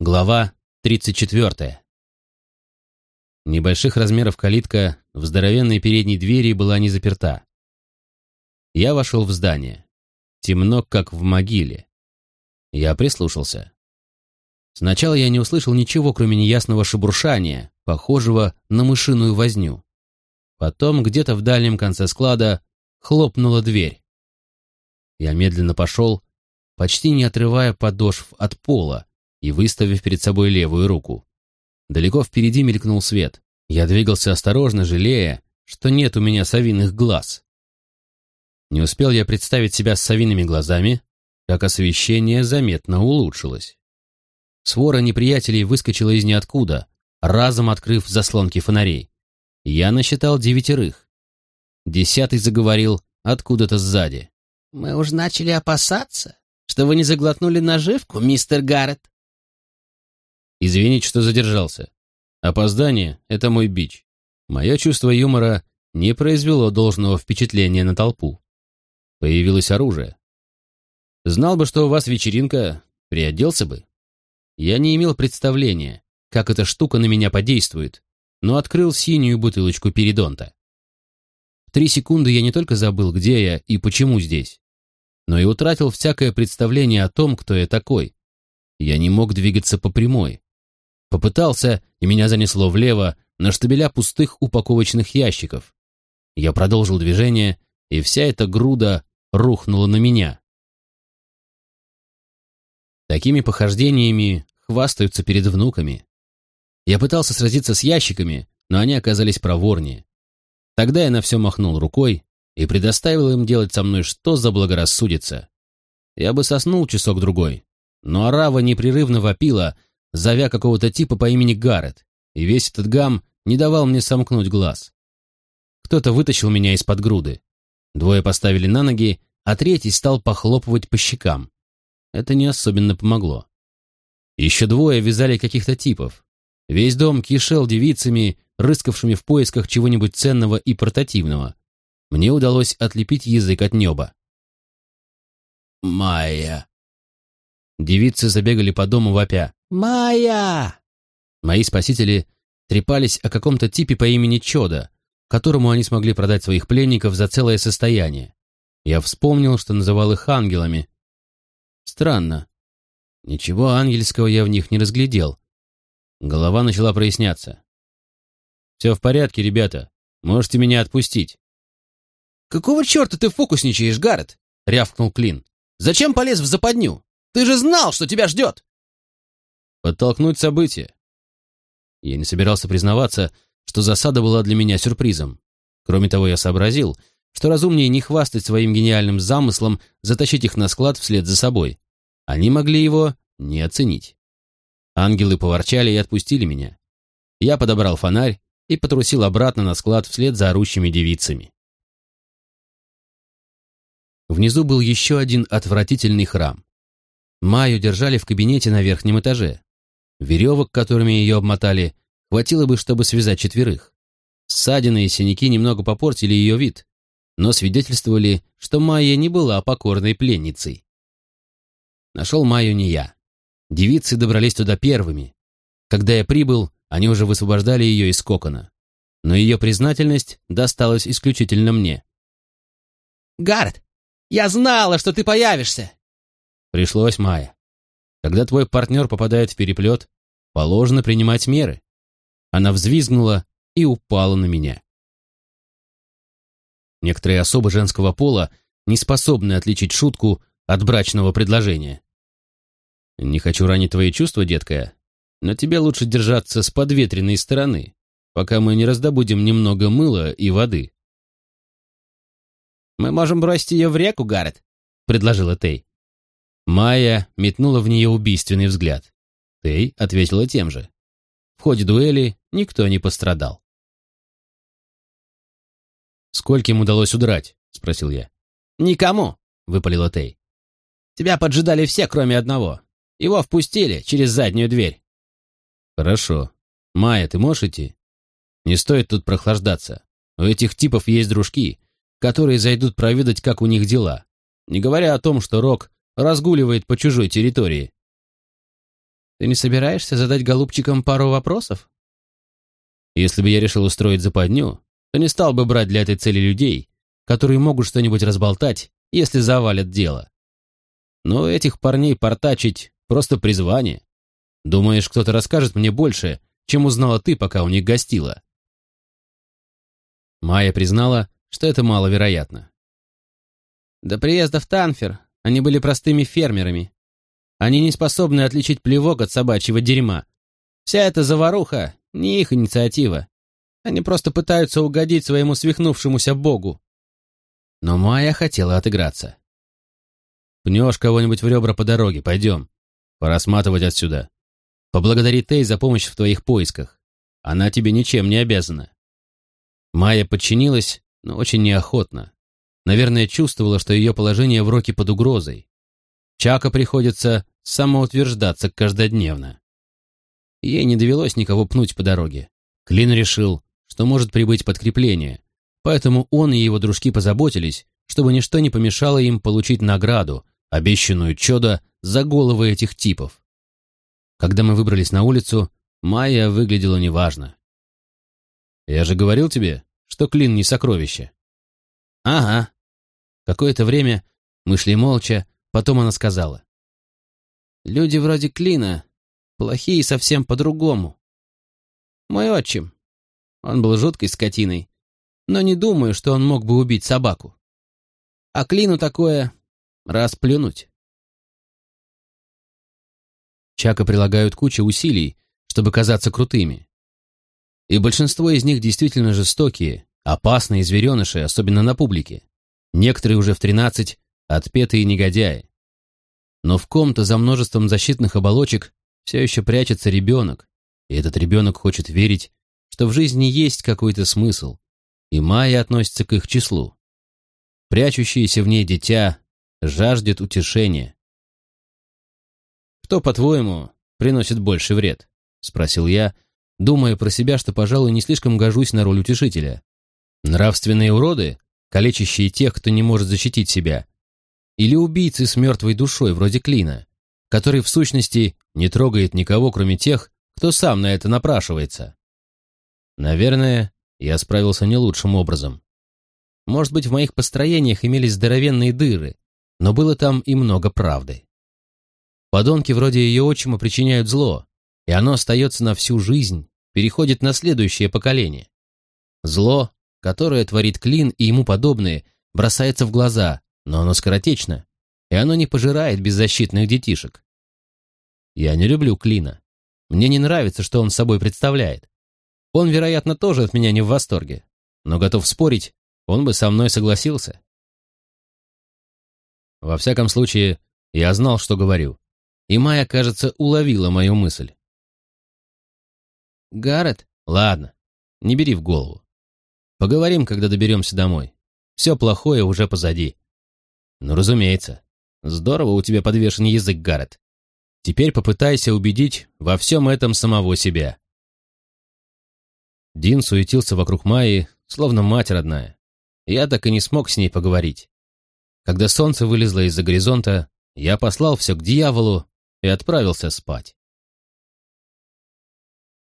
Глава 34. Небольших размеров калитка в здоровенной передней двери была не заперта. Я вошел в здание. Темно, как в могиле. Я прислушался. Сначала я не услышал ничего, кроме неясного шебуршания, похожего на мышиную возню. Потом где-то в дальнем конце склада хлопнула дверь. Я медленно пошел, почти не отрывая подошв от пола, и выставив перед собой левую руку. Далеко впереди мелькнул свет. Я двигался осторожно, жалея, что нет у меня совиных глаз. Не успел я представить себя с совиными глазами, как освещение заметно улучшилось. Свора неприятелей выскочила из ниоткуда, разом открыв заслонки фонарей. Я насчитал девятерых. Десятый заговорил откуда-то сзади. «Мы уж начали опасаться, что вы не заглотнули наживку, мистер Гаррет. Извините, что задержался. Опоздание — это мой бич. Мое чувство юмора не произвело должного впечатления на толпу. Появилось оружие. Знал бы, что у вас вечеринка, приоделся бы. Я не имел представления, как эта штука на меня подействует, но открыл синюю бутылочку перидонта. В три секунды я не только забыл, где я и почему здесь, но и утратил всякое представление о том, кто я такой. Я не мог двигаться по прямой. Попытался, и меня занесло влево, на штабеля пустых упаковочных ящиков. Я продолжил движение, и вся эта груда рухнула на меня. Такими похождениями хвастаются перед внуками. Я пытался сразиться с ящиками, но они оказались проворнее. Тогда я на все махнул рукой и предоставил им делать со мной что заблагорассудится. Я бы соснул часок-другой, но арава непрерывно вопила, зовя какого-то типа по имени Гаррет, и весь этот гам не давал мне сомкнуть глаз. Кто-то вытащил меня из-под груды. Двое поставили на ноги, а третий стал похлопывать по щекам. Это не особенно помогло. Еще двое вязали каких-то типов. Весь дом кишел девицами, рыскавшими в поисках чего-нибудь ценного и портативного. Мне удалось отлепить язык от неба. «Майя!» Девицы забегали по дому вопя. «Майя!» Мои спасители трепались о каком-то типе по имени Чода, которому они смогли продать своих пленников за целое состояние. Я вспомнил, что называл их ангелами. Странно. Ничего ангельского я в них не разглядел. Голова начала проясняться. «Все в порядке, ребята. Можете меня отпустить». «Какого черта ты фокусничаешь, Гаррет?» — рявкнул Клин. «Зачем полез в западню? Ты же знал, что тебя ждет!» Подтолкнуть события. Я не собирался признаваться, что засада была для меня сюрпризом. Кроме того, я сообразил, что разумнее не хвастать своим гениальным замыслом затащить их на склад вслед за собой. Они могли его не оценить. Ангелы поворчали и отпустили меня. Я подобрал фонарь и потрусил обратно на склад вслед за орущими девицами. Внизу был еще один отвратительный храм. Маю держали в кабинете на верхнем этаже. Веревок, которыми ее обмотали, хватило бы, чтобы связать четверых. Ссадины и синяки немного попортили ее вид, но свидетельствовали, что Майя не была покорной пленницей. Нашел Майю не я. Девицы добрались туда первыми. Когда я прибыл, они уже высвобождали ее из кокона. Но ее признательность досталась исключительно мне. «Гаррет, я знала, что ты появишься!» Пришлось, Майя. Когда твой партнер попадает в переплет, положено принимать меры. Она взвизгнула и упала на меня. Некоторые особы женского пола не способны отличить шутку от брачного предложения. Не хочу ранить твои чувства, детка, но тебе лучше держаться с подветренной стороны, пока мы не раздобудем немного мыла и воды. «Мы можем бросить ее в реку, Гаррет», — предложила Тей. Майя метнула в нее убийственный взгляд. Тей ответила тем же. В ходе дуэли никто не пострадал. «Скольким удалось удрать?» — спросил я. «Никому», — выпалила Тей. «Тебя поджидали все, кроме одного. Его впустили через заднюю дверь». «Хорошо. Майя, ты можешь идти? Не стоит тут прохлаждаться. У этих типов есть дружки, которые зайдут проведать, как у них дела. Не говоря о том, что Рок разгуливает по чужой территории. Ты не собираешься задать голубчикам пару вопросов? Если бы я решил устроить западню, то не стал бы брать для этой цели людей, которые могут что-нибудь разболтать, если завалят дело. Но этих парней портачить — просто призвание. Думаешь, кто-то расскажет мне больше, чем узнала ты, пока у них гостила?» Майя признала, что это маловероятно. До приезда в Танфер они были простыми фермерами. Они не способны отличить плевок от собачьего дерьма. Вся эта заваруха — не их инициатива. Они просто пытаются угодить своему свихнувшемуся богу. Но Майя хотела отыграться. «Пнешь кого-нибудь в ребра по дороге, пойдем. Пора сматывать отсюда. Поблагодари Тей за помощь в твоих поисках. Она тебе ничем не обязана». Майя подчинилась, но очень неохотно. Наверное, чувствовала, что ее положение в роке под угрозой. Чака приходится самоутверждаться каждодневно. Ей не довелось никого пнуть по дороге. Клин решил, что может прибыть подкрепление, поэтому он и его дружки позаботились, чтобы ничто не помешало им получить награду, обещанную чудо за головы этих типов. Когда мы выбрались на улицу, Майя выглядела неважно. «Я же говорил тебе, что Клин не сокровище». «Ага». Какое-то время мы шли молча, потом она сказала. «Люди вроде Клина плохие совсем по-другому. Мой отчим, он был жуткой скотиной, но не думаю, что он мог бы убить собаку. А Клину такое расплюнуть. Чака прилагают кучу усилий, чтобы казаться крутыми. И большинство из них действительно жестокие, опасные звереныши, особенно на публике. Некоторые уже в 13 отпетые негодяи. Но в ком-то за множеством защитных оболочек все еще прячется ребенок, и этот ребенок хочет верить, что в жизни есть какой-то смысл, и Майя относится к их числу. Прячущееся в ней дитя жаждет утешения. «Кто, по-твоему, приносит больше вред?» — спросил я, думая про себя, что, пожалуй, не слишком гожусь на роль утешителя. «Нравственные уроды, калечащие тех, кто не может защитить себя, или убийцы с мертвой душой, вроде Клина, который, в сущности, не трогает никого, кроме тех, кто сам на это напрашивается?» Наверное, я справился не лучшим образом. Может быть, в моих построениях имелись здоровенные дыры, но было там и много правды. Подонки вроде ее отчима причиняют зло, и оно остается на всю жизнь, переходит на следующее поколение. Зло, которое творит Клин и ему подобные, бросается в глаза, но оно скоротечно, и оно не пожирает беззащитных детишек. Я не люблю Клина. Мне не нравится, что он собой представляет. Он, вероятно, тоже от меня не в восторге, но готов спорить, он бы со мной согласился. Во всяком случае, я знал, что говорю, и Майя, кажется, уловила мою мысль. «Гаррет?» «Ладно, не бери в голову. Поговорим, когда доберемся домой. Все плохое уже позади». «Ну, разумеется. Здорово у тебя подвешен язык, Гаррет. Теперь попытайся убедить во всем этом самого себя». Дин суетился вокруг Майи, словно мать родная. Я так и не смог с ней поговорить. Когда солнце вылезло из-за горизонта, я послал все к дьяволу и отправился спать.